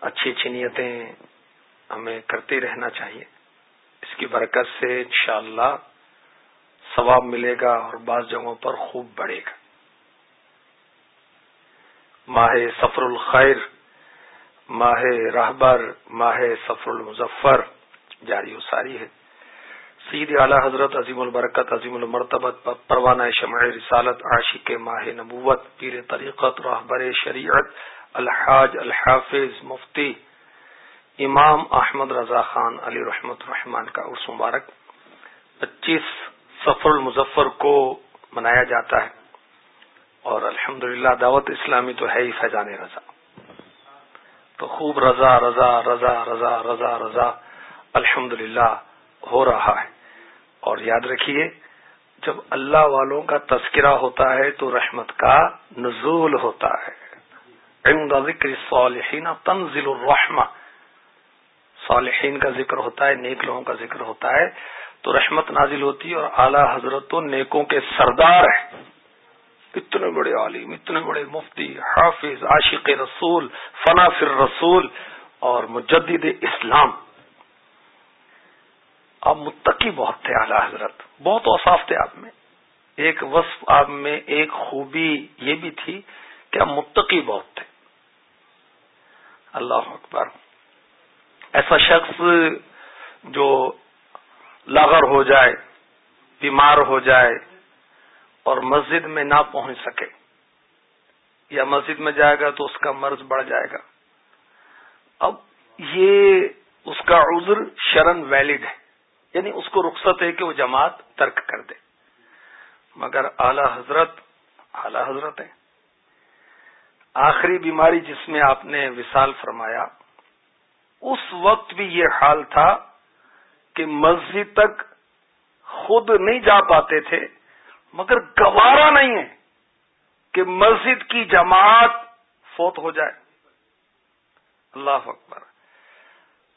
اچھی اچھی نیتیں ہمیں کرتے رہنا چاہیے۔ اس کی برکت سے انشاءاللہ ثواب ملے گا اور بعض جگہوں پر خوب بڑھے گا۔ ماہ سفر الخیر، ماہ رہبر، ماہ سفر المظفر جاری و ساری ہے۔ سید اعلی حضرت عظیم البرکت، عظیم المرتبت، پروانہ شمع رسالت، عاشق ماہ نبوت، پیر طریقت، رہبر شریعت الحاج الحافظ مفتی امام احمد رضا خان علی رحمت الرحمان کا عرس مبارک۔ پچیس سفر المظفر کو منایا جاتا ہے اور الحمد دعوت اسلامی تو ہے ہی فیضان رضا۔ تو خوب رضا رضا رضا رضا رضا رضا الحمد ہو رہا ہے۔ اور یاد رکھیے، جب اللہ والوں کا تذکرہ ہوتا ہے تو رحمت کا نزول ہوتا ہے۔ عند ذکر صالحین تنزل الرحمہ صالحین کا ذکر ہوتا ہے، نیک لوگوں کا ذکر ہوتا ہے، تو رحمت نازل ہوتی ہے اور اعلی حضرت تو نیکوں کے سردار ہیں۔ اتنے بڑے عالم، اتنے بڑے مفتی، حافظ، عاشق رسول، فنا فر رسول اور مجدد اسلام۔ آپ متقی بہت تھے اعلی حضرت، بہت اوصاف تھے آپ میں۔ ایک وصف آپ میں، ایک خوبی یہ بھی تھی کہ آپ متقی بہت تھے۔ اللہ اکبر۔ ایسا شخص جو لاغر ہو جائے، بیمار ہو جائے اور مسجد میں نہ پہنچ سکے، یا مسجد میں جائے گا تو اس کا مرض بڑھ جائے گا۔ اب یہ اس کا عذر شرن ویلڈ ہے یعنی اس کو رخصت ہے کہ وہ جماعت ترک کر دے۔ مگر اعلی حضرت اعلی حضرت ہے آخری بیماری جس میں آپ نے وصال فرمایا، اس وقت بھی یہ حال تھا کہ مسجد تک خود نہیں جا پاتے تھے، مگر گوارا نہیں ہے کہ مسجد کی جماعت فوت ہو جائے۔ اللہ اکبر۔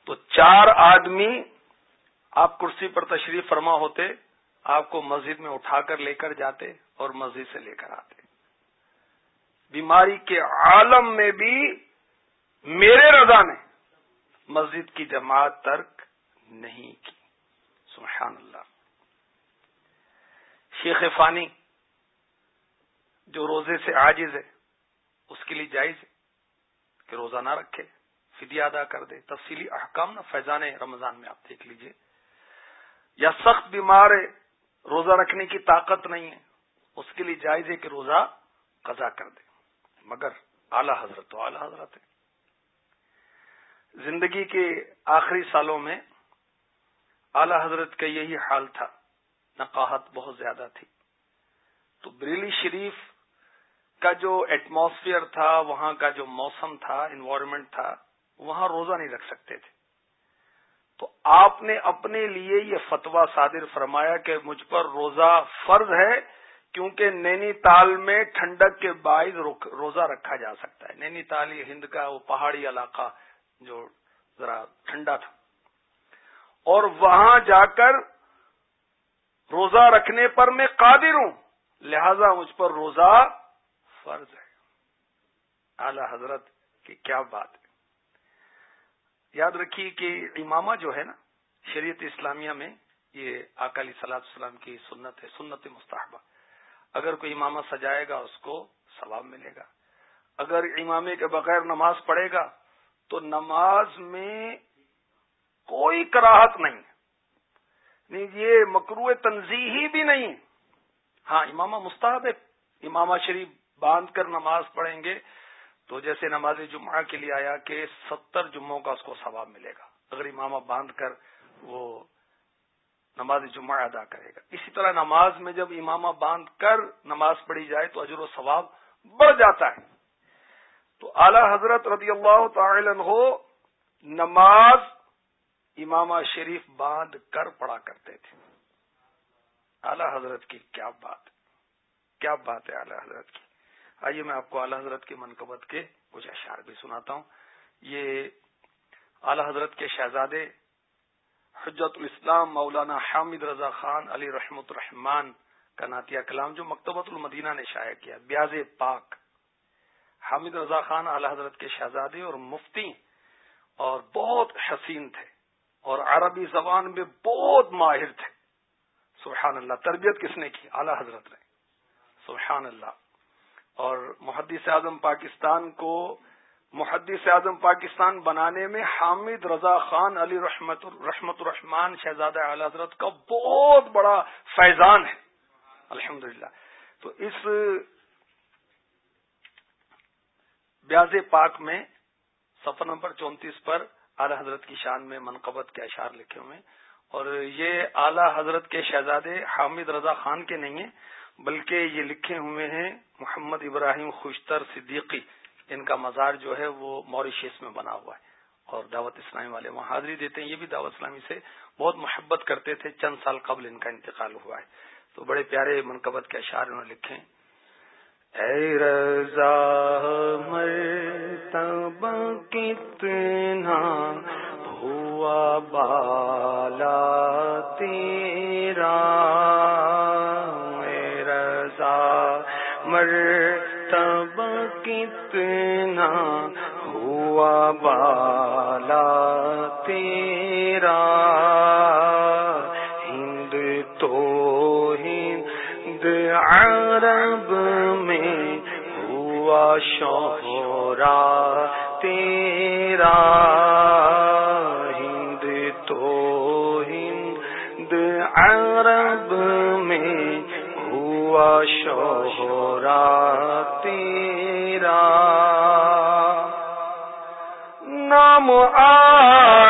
تو چار آدمی آپ کرسی پر تشریف فرما ہوتے، آپ کو مسجد میں اٹھا کر لے کر جاتے اور مسجد سے لے کر آتے۔ بیماری کے عالم میں بھی میرے رضا نے مسجد کی جماعت ترک نہیں کی۔ سبحان اللہ۔ شیخ فانی جو روزے سے عاجز ہے، اس کے لیے جائز ہے کہ روزہ نہ رکھے، فدیہ ادا کر دے۔ تفصیلی احکام نہ فیضان رمضان میں آپ دیکھ لیجیے۔ یا سخت بیمار ہے، روزہ رکھنے کی طاقت نہیں ہے، اس کے لیے جائز ہے کہ روزہ قضا کر دے۔ مگر اعلی حضرت تو اعلی حضرت ہے زندگی کے آخری سالوں میں اعلی حضرت کا یہی حال تھا، نقاہت بہت زیادہ تھی۔ تو بریلی شریف کا جو ایٹماسفیئر تھا، وہاں کا جو موسم تھا انوائرمنٹ تھا، وہاں روزہ نہیں رکھ سکتے تھے۔ تو آپ نے اپنے لیے یہ فتوا صادر فرمایا کہ مجھ پر روزہ فرض ہے کیونکہ نینی تال میں ٹھنڈک کے باعث روزہ رکھا جا سکتا ہے۔ نینی تال یہ ہند کا وہ پہاڑی علاقہ جو ذرا ٹھنڈا تھا۔ اور وہاں جا کر روزہ رکھنے پر میں قادر ہوں، لہذا مجھ پر روزہ فرض ہے۔ اعلی حضرت کی کیا بات ہے۔ یاد رکھیے کہ امامہ جو ہے نا، شریعت اسلامیہ میں یہ اکالی سلاد السلام کی سنت ہے، سنت مستحبہ۔ اگر کوئی امامہ سجائے گا، اس کو ثواب ملے گا۔ اگر امامے کے بغیر نماز پڑھے گا، تو نماز میں کوئی کراہت نہیں۔ یعنی یہ مکرو تنظیحی بھی نہیں۔ ہاں امامہ مستحب ہے۔ امامہ شریف باندھ کر نماز پڑھیں گے، تو جیسے نماز جمعہ کے لیے آیا کہ ستر جمعوں کا اس کو ثواب ملے گا۔ اگر امامہ باندھ کر وہ نماز جمعہ ادا کرے گا۔ اسی طرح نماز میں جب امامہ باندھ کر نماز پڑھی جائے تو اجر و ثواب بڑھ جاتا ہے۔ تو اعلی حضرت رضی اللہ تعالی ہو نماز امامہ شریف باندھ کر پڑا کرتے تھے۔ اعلی حضرت کی کیا بات کیا بات ہے اعلی حضرت کی؟ آئیے میں آپ کو اعلی حضرت کی منقبت کے کچھ اشعار بھی سناتا ہوں۔ یہ اعلی حضرت کے شہزادے حجت الاسلام مولانا حامد رضا خان علی رحمت الرحمان کا ناتیہ کلام جو مکتبۃ المدینہ نے شائع کیا، بیاض پاک۔ حامد رضا خان اعلی حضرت کے شہزادے اور مفتی اور بہت حسین تھے اور عربی زبان میں بہت ماہر تھے۔ سبحان اللہ، تربیت کس نے کی؟ اعلی حضرت نے۔ سبحان اللہ۔ اور محدث اعظم پاکستان کو محدث اعظم پاکستان بنانے میں حامد رضا خان علی رحمت رحمت الرحمان شہزادہ اعلی حضرت کا بہت بڑا فیضان ہے۔ الحمد تو اس بیاض پاک میں سفر نمبر چونتیس پر اعلی حضرت کی شان میں منقبت کے اشعار لکھے ہوئے اور یہ اعلی حضرت کے شہزادے حامد رضا خان کے نہیں ہیں، بلکہ یہ لکھے ہوئے ہیں محمد ابراہیم خوشتر صدیقی۔ ان کا مزار جو ہے وہ موریشیس میں بنا ہوا ہے۔ اور دعوت اسلامی والے وہاں حاضری دیتے ہیں۔ یہ بھی دعوت اسلامی سے بہت محبت کرتے تھے۔ چند سال قبل ان کا انتقال ہوا ہے۔ تو بڑے پیارے منقبت کے اشعار انہوں نے لکھے اے رضا کتنا ہوا بالا تیرا۔ رضا مر کتنا ہوا بالا تیرا، ہند تو ہند، عرب میں ہوا شہرا تیرا، ہند تو ہند، عرب میں ہوا نام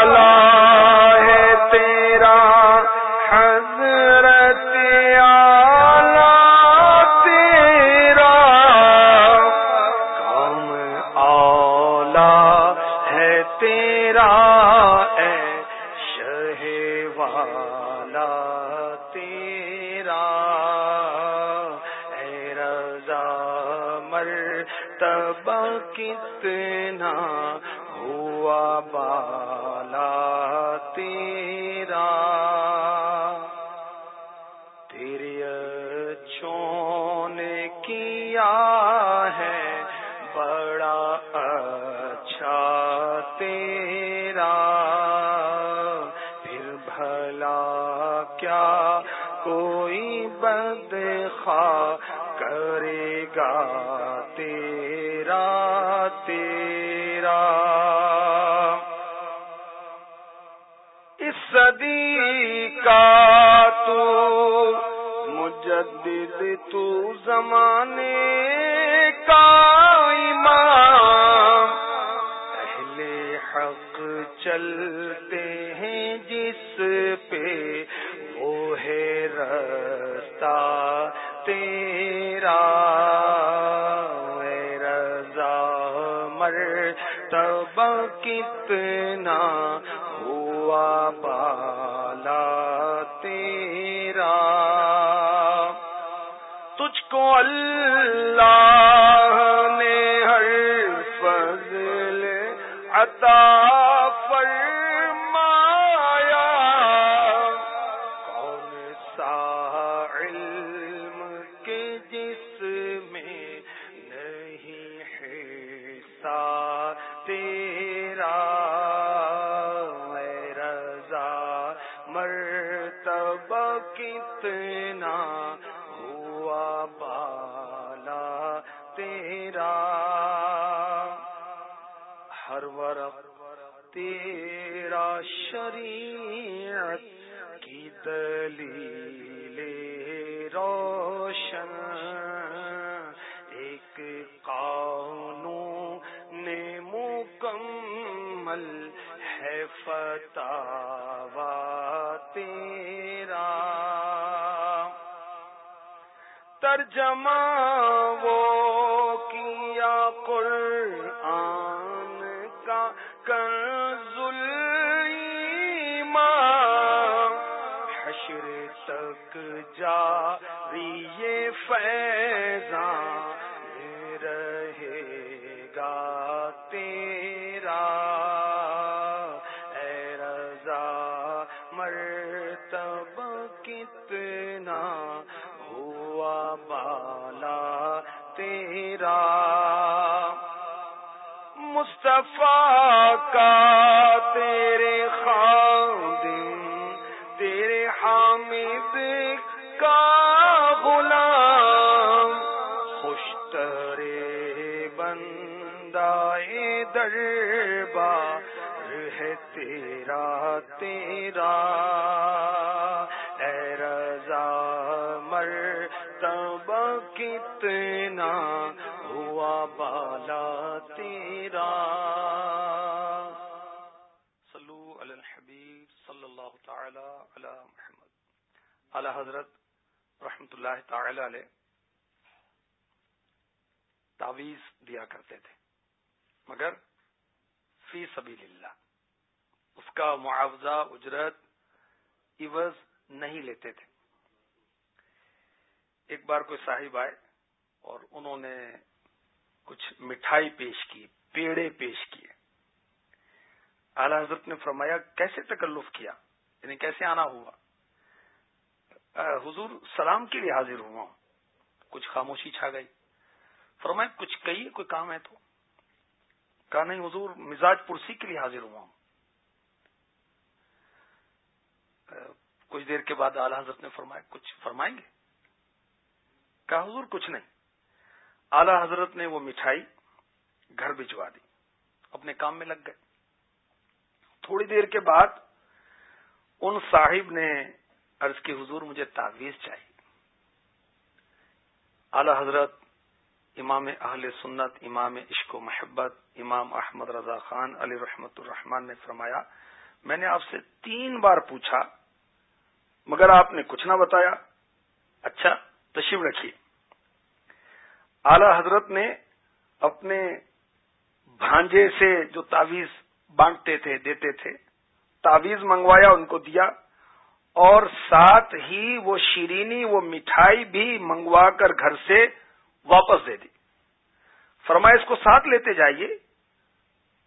صدی کا تو مجدد تو زمانے کا امام اہل حق چل ترجمہ وہ کیا قرآن کا کنز ایمان حشر تک جاری یہ فیضان تیرا مصطفیٰ کا تیرے خادم، تیرے حامد کا غلام۔ خوش ترے بندائے دربار ہے تیرا تیرا۔ اے رضا مر کتنا ہوا بالا تیرا۔ صلو علی الحبیب صلی اللہ تعالی علی محمد۔ اعلی حضرت رحمت اللہ تعالی علیہ تعویز دیا کرتے تھے۔ مگر فی سبیل اللہ اس کا معاوضہ، اجرت، عوض نہیں لیتے تھے۔ ایک بار کوئی صاحب آئے اور انہوں نے کچھ مٹھائی پیش کی، پیڑے پیش کیے۔ اعلی حضرت نے فرمایا، کیسے تکلف کیا؟ یعنی کیسے آنا ہوا؟ حضور سلام کے لیے حاضر ہوا۔ ہوں کچھ خاموشی چھا گئی۔ فرمایا، کچھ کہیے، کوئی کام ہے تو؟ کہا، نہیں حضور، مزاج پرسی کے لیے حاضر ہوا۔ ہوں کچھ دیر کے بعد اعلی حضرت نے فرمایا، کچھ فرمائیں گے؟ کہا حضور کچھ نہیں۔ اعلی حضرت نے وہ مٹھائی گھر بھجوا دی، اپنے کام میں لگ گئے۔ تھوڑی دیر کے بعد ان صاحب نے عرض کی، حضور، مجھے تعویذ چاہیے۔ اعلی حضرت، امام اہل سنت، امام عشق و محبت، امام احمد رضا خان علی رحمت الرحمان نے فرمایا، میں نے آپ سے تین بار پوچھا، مگر آپ نے کچھ نہ بتایا۔ اچھا تشریف رکھیے۔ اعلی حضرت نے اپنے بھانجے سے جو تعویذ بانٹتے تھے، دیتے تھے، تعویذ منگوایا، ان کو دیا اور ساتھ ہی وہ شیرینی، وہ مٹھائی بھی منگوا کر گھر سے واپس دے دی۔ فرمایا، اس کو ساتھ لیتے جائیے۔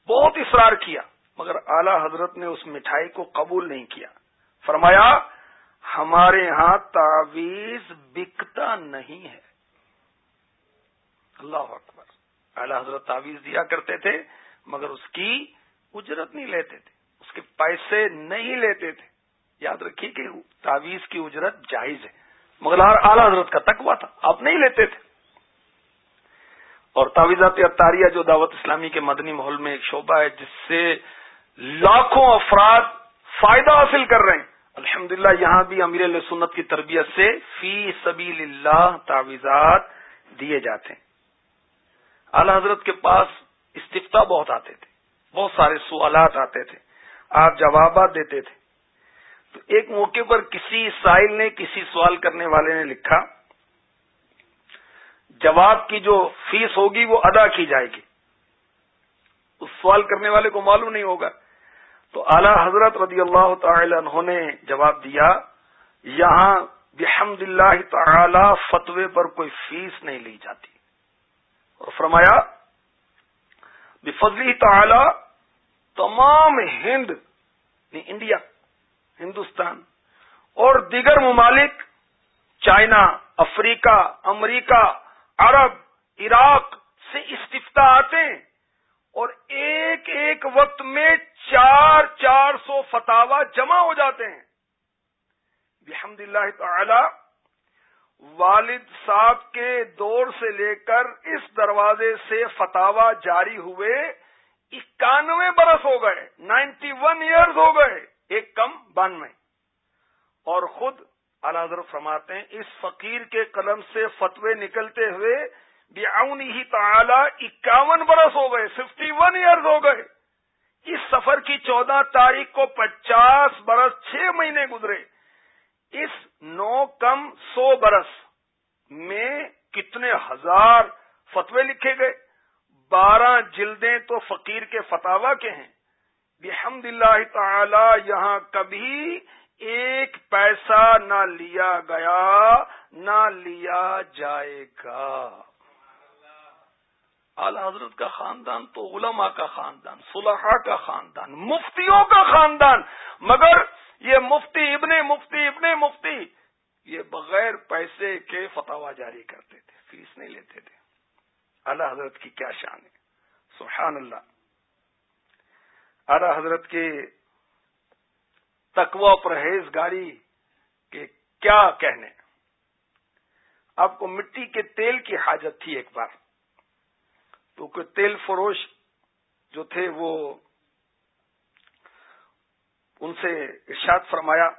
بہت اصرار کیا، مگر اعلی حضرت نے اس مٹھائی کو قبول نہیں کیا۔ فرمایا، ہمارے ہاں تعویذ بکتا نہیں ہے۔ اللہ اکبر۔ اعلی حضرت تعویذ دیا کرتے تھے، مگر اس کی اجرت نہیں لیتے تھے، اس کے پیسے نہیں لیتے تھے۔ یاد رکھیے کہ تعویذ کی اجرت جائز ہے، مگر اعلی حضرت کا تقوا تھا، آپ نہیں لیتے تھے۔ اور تعویذات اطاریہ جو دعوت اسلامی کے مدنی ماحول میں ایک شعبہ ہے، جس سے لاکھوں افراد فائدہ حاصل کر رہے ہیں۔ الحمد یہاں بھی امیر علیہ سنت کی تربیت سے فی سبیل اللہ تعویذات دیے جاتے ہیں۔ اعلی حضرت کے پاس استفتا بہت آتے تھے، بہت سارے سوالات آتے تھے، آپ جوابات دیتے تھے۔ تو ایک موقع پر کسی سائل نے کسی سوال کرنے والے نے لکھا، جواب کی جو فیس ہوگی وہ ادا کی جائے گی۔ اس سوال کرنے والے کو معلوم نہیں ہوگا۔ تو اعلی حضرت رضی اللہ تعالی عنہ نے جواب دیا، یہاں بحمد اللہ تعالی فتوے پر کوئی فیس نہیں لی جاتی۔ فرمایا بفضلی تعالی تمام ہند یعنی انڈیا، ہندوستان اور دیگر ممالک، چائنا، افریقہ، امریکہ، عرب، عراق سے استفتا آتے ہیں اور ایک ایک وقت میں چار چار سو فتوا جمع ہو جاتے ہیں۔ بحمد اللہ تعالی والد صاحب کے دور سے لے کر اس دروازے سے فتوا جاری ہوئے اکانوے برس ہو گئے، نائنٹی ون ایئرز ہو گئے، ایک کم بانوے اور خود حضرت فرماتے ہیں، اس فقیر کے قلم سے فتوے نکلتے ہوئے ہی تعالی اکاون برس ہو گئے، ففٹی ون ایئرز ہو گئے۔ اس سفر کی چودہ تاریخ کو پچاس برس چھ مہینے گزرے۔ اس نو کم سو برس میں کتنے ہزار فتوے لکھے گئے؟ بارہ جلدیں تو فقیر کے فتوا کے ہیں۔ بحمد اللہ تعالی، یہاں کبھی ایک پیسہ نہ لیا گیا، نہ لیا جائے گا۔ اعلی حضرت کا خاندان تو علماء کا خاندان، صلحاء کا خاندان، مفتیوں کا خاندان، مگر یہ مفتی ابن مفتی ابن مفتی یہ بغیر پیسے کے فتوا جاری کرتے تھے، فیس نہیں لیتے تھے۔ اعلی حضرت کی کیا شان ہے؟ سبحان اللہ۔ اعلی حضرت کے تقوی پرہیز گاری کے کیا کہنے۔ آپ کو مٹی کے تیل کی حاجت تھی ایک بار۔ تو کوئی تیل فروش جو تھے وہ ان سے ارشاد فرمایا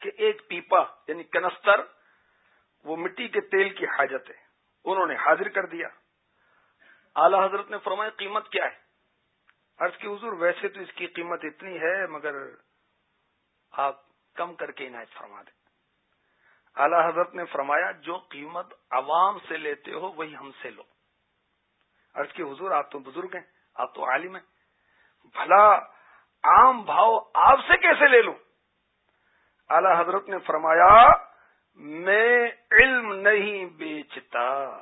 کہ ایک پیپا یعنی کنستر وہ مٹی کے تیل کی حاجت ہے۔ انہوں نے حاضر کر دیا۔ اعلی حضرت نے فرمایا، قیمت کیا ہے؟ عرض کی حضور، ویسے تو اس کی قیمت اتنی ہے، مگر آپ کم کر کے عنایت فرما دیں۔ اعلی حضرت نے فرمایا، جو قیمت عوام سے لیتے ہو، وہی ہم سے لو۔ عرض کی، حضور، آپ تو بزرگ ہیں، آپ تو عالم ہیں۔ بھلا عام بھاؤ آپ سے کیسے لے لوں؟ اعلی حضرت نے فرمایا، میں علم نہیں بیچتا،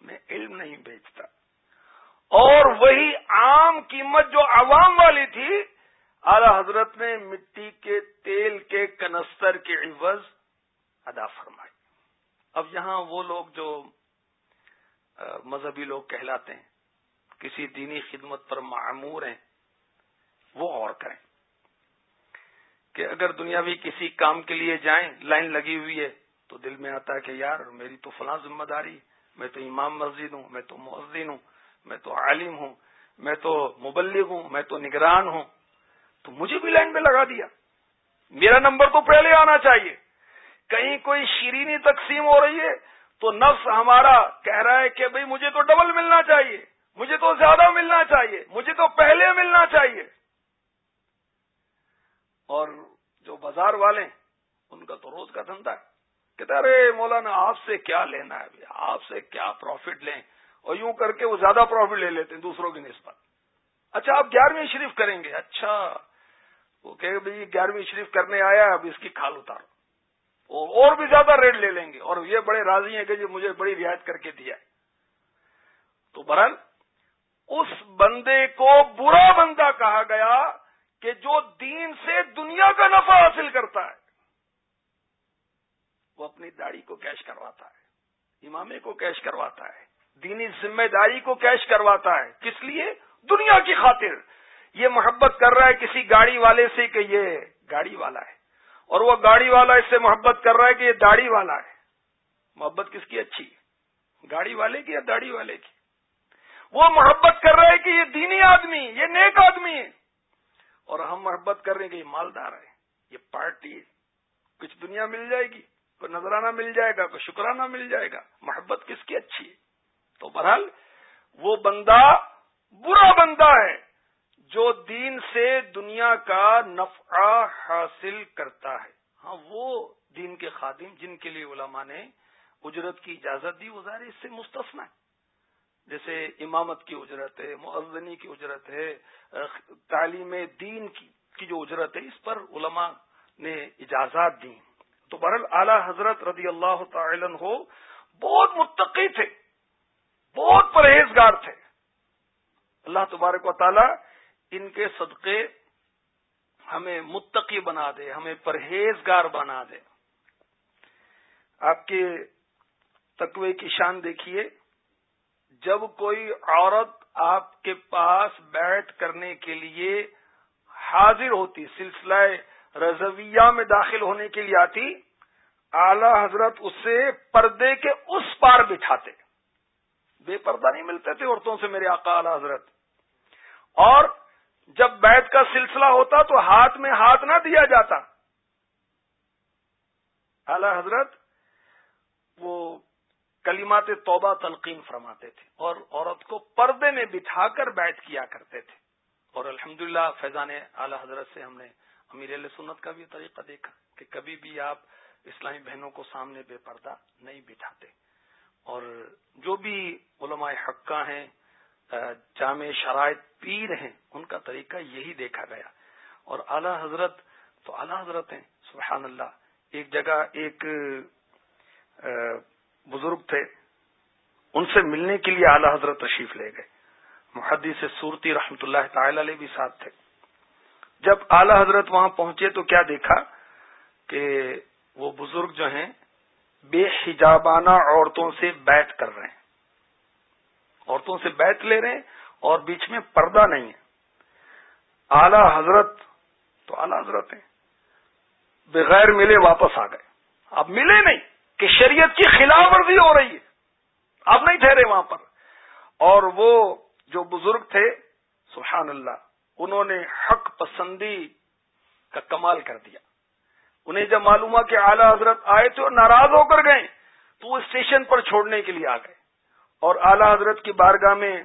میں علم نہیں بیچتا۔ اور وہی عام قیمت جو عوام والی تھی، اعلی حضرت نے مٹی کے تیل کے کنستر کے عوض ادا فرمائی۔ اب یہاں وہ لوگ جو مذہبی لوگ کہلاتے ہیں۔ کسی دینی خدمت پر معمور ہیں، وہ اور کریں کہ اگر دنیاوی کسی کام کے لیے جائیں، لائن لگی ہوئی ہے، تو دل میں آتا ہے کہ یار، میری تو فلاں ذمہ داری میں تو امام مسجد ہوں، میں تو مؤذن ہوں، میں تو عالم ہوں، میں تو مبلغ ہوں، میں تو نگران ہوں۔ تو مجھے بھی لائن میں لگا دیا۔ میرا نمبر تو پہلے آنا چاہیے۔ کہیں کوئی شیرینی تقسیم ہو رہی ہے تو نفس ہمارا کہہ رہا ہے کہ بھئی مجھے تو ڈبل ملنا چاہیے، مجھے تو زیادہ ملنا چاہیے، مجھے تو پہلے ملنا چاہیے۔ اور جو بازار والے، ان کا تو روز کا دھندا ہے۔ کہتے ارے مولانا، آپ سے کیا لینا ہے آپ سے کیا پروفٹ لیں؟ اور یوں کر کے وہ زیادہ پروفٹ لے لیتے ہیں دوسروں کی نسبت۔ اچھا آپ گیارہویں شریف کریں گے؟ اچھا۔ وہ کہ بھائی گیارہویں شریف کرنے آیا اب اس کی کھال اتارو۔ اور بھی زیادہ ریٹ لے لیں گے۔ اور یہ بڑے راضی ہیں کہ جی مجھے بڑی رعایت کر کے دیا۔ ہے تو برحال اس بندے کو برا بندہ کہا گیا کہ جو دین سے دنیا کا نفع حاصل کرتا ہے، وہ اپنی داڑھی کو کیش کرواتا ہے، امامے کو کیش کرواتا ہے، دینی ذمہ داری کو کیش کرواتا ہے۔ کس لیے؟ دنیا کی خاطر۔ یہ محبت کر رہا ہے کسی گاڑی والے سے کہ یہ گاڑی والا ہے۔ اور وہ گاڑی والا اس سے محبت کر رہا ہے کہ یہ داڑھی والا ہے۔ محبت کس کی؟ اچھی۔ گاڑی والے کی یا داڑھی والے کی؟ وہ محبت کر رہا ہے کہ یہ دینی آدمی یہ نیک آدمی ہے۔ اور ہم محبت کر رہے ہیں کہ یہ مالدار ہے، یہ پارٹی ہے۔ کچھ دنیا مل جائے گی، کوئی نظرانہ مل جائے گا، کوئی شکرانہ مل جائے گا۔ محبت کس کی؟ اچھی ہے۔ تو بہرحال وہ بندہ برا بندہ ہے۔ جو دین سے دنیا کا نفع حاصل کرتا ہے۔ ہاں وہ دین کے خادم جن کے لیے علماء نے اجرت کی اجازت دی، وہ ظاہر اس سے مستثنا ہے جیسے امامت کی اجرت ہے معذنی کی اجرت ہے، تعلیم دین کی جو اجرت ہے، اس پر علماء نے اجازت دی۔ تو برل اعلی حضرت رضی اللہ تعالی ہو بہت متقی تھے، بہت پرہیزگار تھے۔ اللہ تبارک و تعالی ان کے صدقے ہمیں متقی بنا دے، ہمیں پرہیزگار بنا دے۔ آپ کے تقوی کی شان دیکھیے، جب کوئی عورت آپ کے پاس بیٹھ کرنے کے لیے حاضر ہوتی، سلسلہ رضویہ میں داخل ہونے کے لیے آتی، اعلی حضرت اسے پردے کے اس پار بٹھاتے۔ بے پردہ نہیں ملتے تھے عورتوں سے میرے آقا اعلی حضرت۔ اور جب بیت کا سلسلہ ہوتا تو ہاتھ میں ہاتھ نہ دیا جاتا۔ اعلی حضرت وہ کلیمات توبہ تلقین فرماتے تھے اور عورت کو پردے میں بٹھا کر بیٹھ کیا کرتے تھے۔ اور الحمدللہ فیضان اعلی حضرت سے ہم نے امیر علیہ سنت کا بھی طریقہ دیکھا کہ کبھی بھی آپ اسلامی بہنوں کو سامنے بے پردہ نہیں بٹھاتے۔ اور جو بھی علماء حقہ ہیں جامع شرائط پیر ہیں، ان کا طریقہ یہی دیکھا گیا۔ اور اعلی حضرت تو اعلی حضرت ہیں، سبحان اللہ۔ ایک جگہ ایک بزرگ تھے، ان سے ملنے کے لیے اعلی حضرت تشریف لے گئے۔ محدث سے صورتی رحمت اللہ تعالی علیہ بھی ساتھ تھے۔ جب اعلی حضرت وہاں پہنچے تو کیا دیکھا کہ وہ بزرگ جو ہیں، بے حجابانہ عورتوں سے بیت کر رہے ہیں۔ عورتوں سے بیت لے رہے ہیں اور بیچ میں پردہ نہیں ہے۔ اعلی حضرت تو اعلی حضرت ہیں۔ بغیر ملے واپس آ گئے۔ اب ملے نہیں کہ شریعت کی خلاف ورزی ہو رہی ہے۔ اب نہیں ٹھہرے وہاں پر۔ اور وہ جو بزرگ تھے، سبحان اللہ، انہوں نے حق پسندی کا کمال کر دیا۔ انہیں جب معلوم ہوا کہ اعلی حضرت آئے تھے اور ناراض ہو کر گئے۔ تو وہ اسٹیشن پر چھوڑنے کے لیے آ گئے۔ اور اعلی حضرت کی بارگاہ میں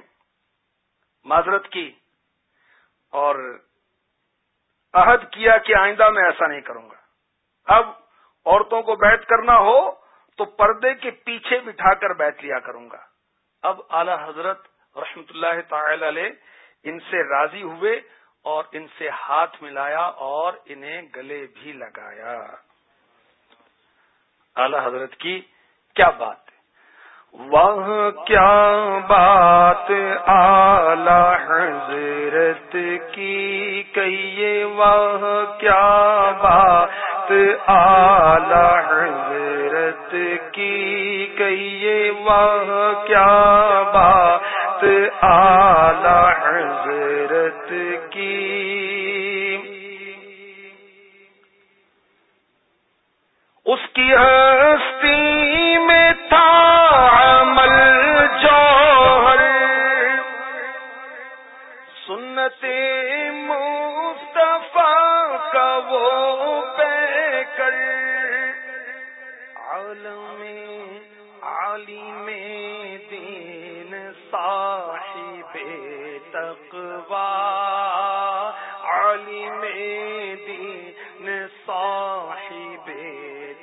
معذرت کی اور عہد کیا کہ آئندہ میں ایسا نہیں کروں گا۔ اب عورتوں کو بیت کرنا ہو تو پردے کے پیچھے بٹھا کر بیت لیا کروں گا۔ اب اعلی حضرت رحمت اللہ تعالی علیہ ان سے راضی ہوئے اور ان سے ہاتھ ملایا اور انہیں گلے بھی لگایا۔ اعلی حضرت کی کیا بات؟ وہ کیا بات اعلی حضرت کی کہیے وہ کیا بات اعلی حضرت کی کہیے وہ کیا بات اعلی حضرت اس کی ہستی عالم عالم دین صاحب تقوا عالم دین صاحب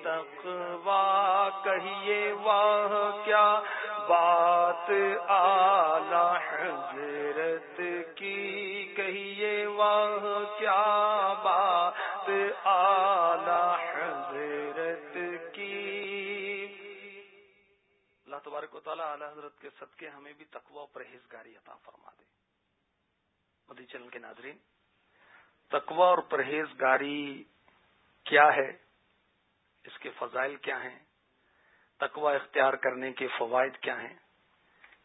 تقوا کہیے واہ کیا بات آلہ حضرت کی، کہیے واہ کیا تعالیٰ اعلی حضرت کے صدقے ہمیں بھی تقوا پرہیزگاری عطا فرما دے۔ مدی چل کے ناظرین تقوا اور پرہیزگاری کیا ہے؟ اس کے فضائل کیا ہیں؟ تقوا اختیار کرنے کے فوائد کیا ہیں؟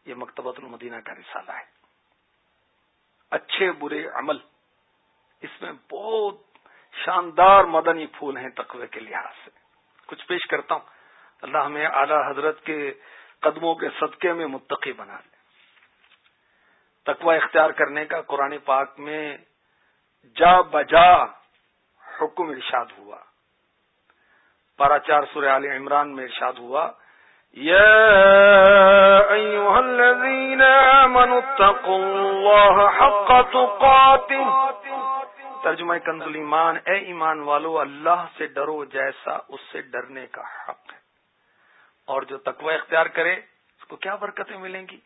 یہ مکتبۃ المدینہ کا رسالہ ہے۔ اچھے برے عمل، اس میں بہت شاندار مدنی پھول ہیں تقوی کے لحاظ سے۔ کچھ پیش کرتا ہوں۔ اللہ ہمیں اعلی حضرت کے قدموں کے صدقے میں متقی بنا لے۔ تقوی اختیار کرنے کا قرآن پاک میں جا بجا حکم ارشاد ہوا۔ پارا چار سورہ عال عمران میں ارشاد ہوا ترجمہ کنزل ایمان اے ایمان والو، اللہ سے ڈرو جیسا اس سے ڈرنے کا حق۔ اور جو تقوی اختیار کرے، اس کو کیا برکتیں ملیں گی؟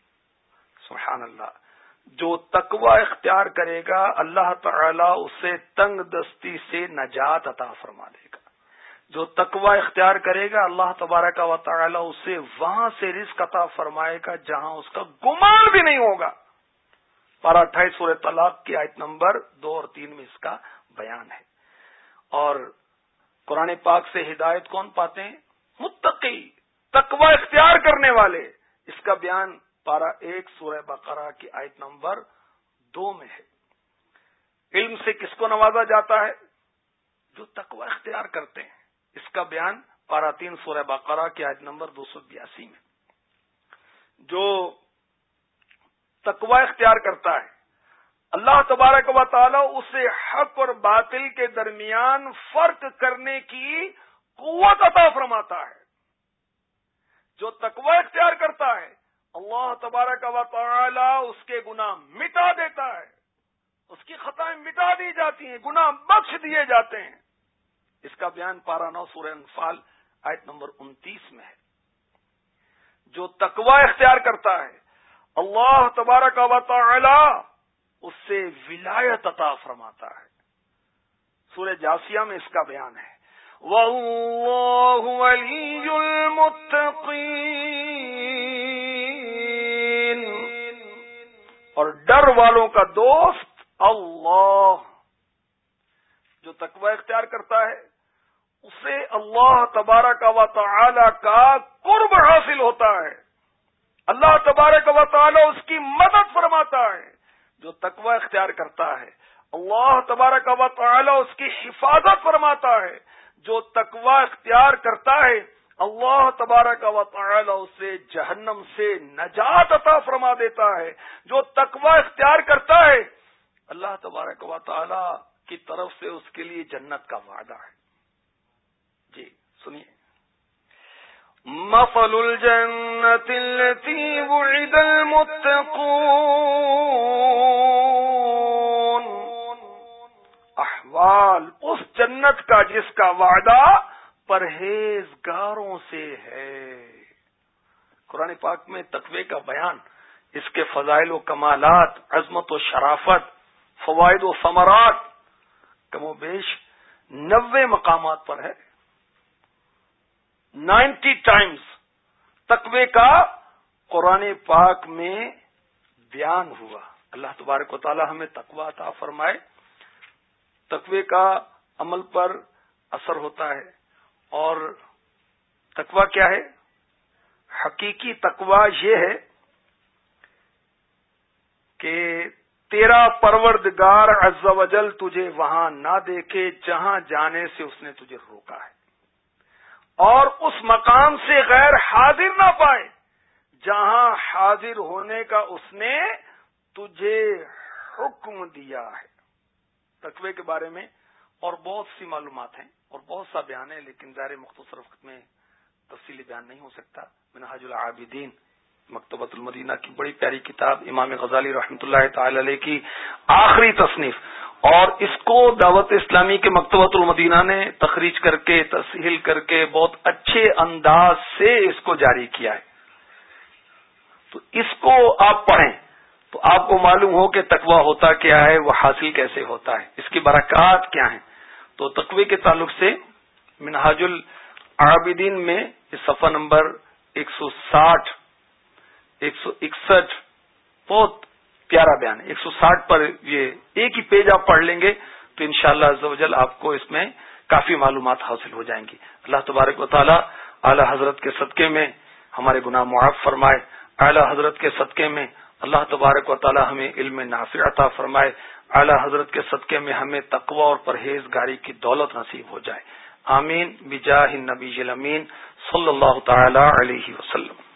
سبحان اللہ۔ جو تقوی اختیار کرے گا، اللہ تعالی اسے تنگ دستی سے نجات عطا فرما دے گا۔ جو تقوی اختیار کرے گا، اللہ تبارہ کا تعالی اسے وہاں سے رزق عطا فرمائے گا جہاں اس کا گمان بھی نہیں ہوگا۔ پارا اٹھائیس سورہ طلاق کی آیت نمبر دو اور تین میں اس کا بیان ہے۔ اور قرآن پاک سے ہدایت کون پاتے ہیں؟ متقی۔ تقوی اختیار کرنے والے۔ اس کا بیان پارا ایک سورہ بقرہ کی آیت نمبر دو میں ہے۔ علم سے کس کو نوازا جاتا ہے؟ جو تقوی اختیار کرتے ہیں۔ اس کا بیان پارا تین سورہ بقرہ کی آیت نمبر دو سو بیاسی میں۔ جو تقوی اختیار کرتا ہے، اللہ تبارک و تعالی اسے حق اور باطل کے درمیان فرق کرنے کی قوت عطا فرماتا ہے۔ جو تقوی اختیار کرتا ہے، اللہ تبارک و تعالی اس کے گناہ مٹا دیتا ہے۔ اس کی خطائیں مٹا دی جاتی ہیں، گناہ بخش دیے جاتے ہیں۔ اس کا بیان پارا نو سورہ انفال آیت نمبر انتیس میں ہے۔ جو تقوا اختیار کرتا ہے، اللہ تبارک و تعالی اس سے ولایت عطا فرماتا ہے۔ سورہ جاسیہ میں اس کا بیان ہے۔ اور ڈر والوں کا دوست اللہ۔ جو تقوی اختیار کرتا ہے، اسے اللہ تبارہ کا و تعالی کا قرب حاصل ہوتا ہے۔ اللہ تبارک و تعالی اس کی مدد فرماتا ہے۔ جو تقوی اختیار کرتا ہے اللہ تبارک و تعالی اس کی حفاظت فرماتا ہے، جو تقوی اختیار کرتا ہے، اللہ تبارک و تعالی اسے جہنم سے نجات عطا فرما دیتا ہے۔ جو تقوی اختیار کرتا ہے، اللہ تبارک و تعالی کی طرف سے اس کے لیے جنت کا وعدہ ہے۔ جی سنیے۔ مثل الجنة التي وعد المتقون۔ احوال اس جنت کا جس کا وعدہ پرہیزگاروں سے ہے۔ قرآن پاک میں تقوی کا بیان، اس کے فضائل و کمالات، عظمت و شرافت، فوائد و ثمرات، کم و بیش نوے مقامات پر ہے۔ نائنٹی ٹائمز تقوی کا قرآن پاک میں بیان ہوا۔ اللہ تبارک و تعالی ہمیں تقوا عطا فرمائے۔ تقوی کا عمل پر اثر ہوتا ہے۔ اور تقوا کیا ہے؟ حقیقی تقوا یہ ہے کہ تیرا پروردگار عز و جل تجھے وہاں نہ دیکھے، جہاں جانے سے اس نے تجھے روکا ہے۔ اور اس مقام سے غیر حاضر نہ پائے، جہاں حاضر ہونے کا اس نے تجھے حکم دیا ہے۔ تقوی کے بارے میں اور بہت سی معلومات ہیں اور بہت سا بیان ہے لیکن ظاہر مختصر وقت میں تفصیلی بیان نہیں ہو سکتا۔ منہاج العابدین مکتبۃ المدینہ کی بڑی پیاری کتاب امام غزالی رحمۃ اللہ تعالی علیہ کی آخری تصنیف۔ اور اس کو دعوت اسلامی کے مکتبۃ المدینہ نے تخریج کر کے، تسہیل کر کے بہت اچھے انداز سے اس کو جاری کیا ہے۔ تو اس کو آپ پڑھیں۔ تو آپ کو معلوم ہو کہ تقوی ہوتا کیا ہے، وہ حاصل کیسے ہوتا ہے؟ اس کی برکات کیا ہیں؟ تو تقوی کے تعلق سے منہاج العابدین میں اس صفحہ نمبر ایک سو ساٹھ، ایک سو اکسٹھ، بہت پیارا بیان ہے۔ ایک سو ساٹھ پر یہ ایک ہی پیج آپ پڑھ لیں گے تو انشاءاللہ شاء اللہ آپ کو اس میں کافی معلومات حاصل ہو جائیں گی۔ اللہ تبارک و تعالی اعلی حضرت کے صدقے میں ہمارے گناہ معاف فرمائے۔ اعلی حضرت کے صدقے میں اللہ تبارک و تعالی ہمیں علم نافع عطا فرمائے، اعلی حضرت کے صدقے میں ہمیں تقوی اور پرہیز گاری کی دولت نصیب ہو جائے۔ آمین۔ بجاہ نبی امین صلی اللہ تعالی علیہ وسلم۔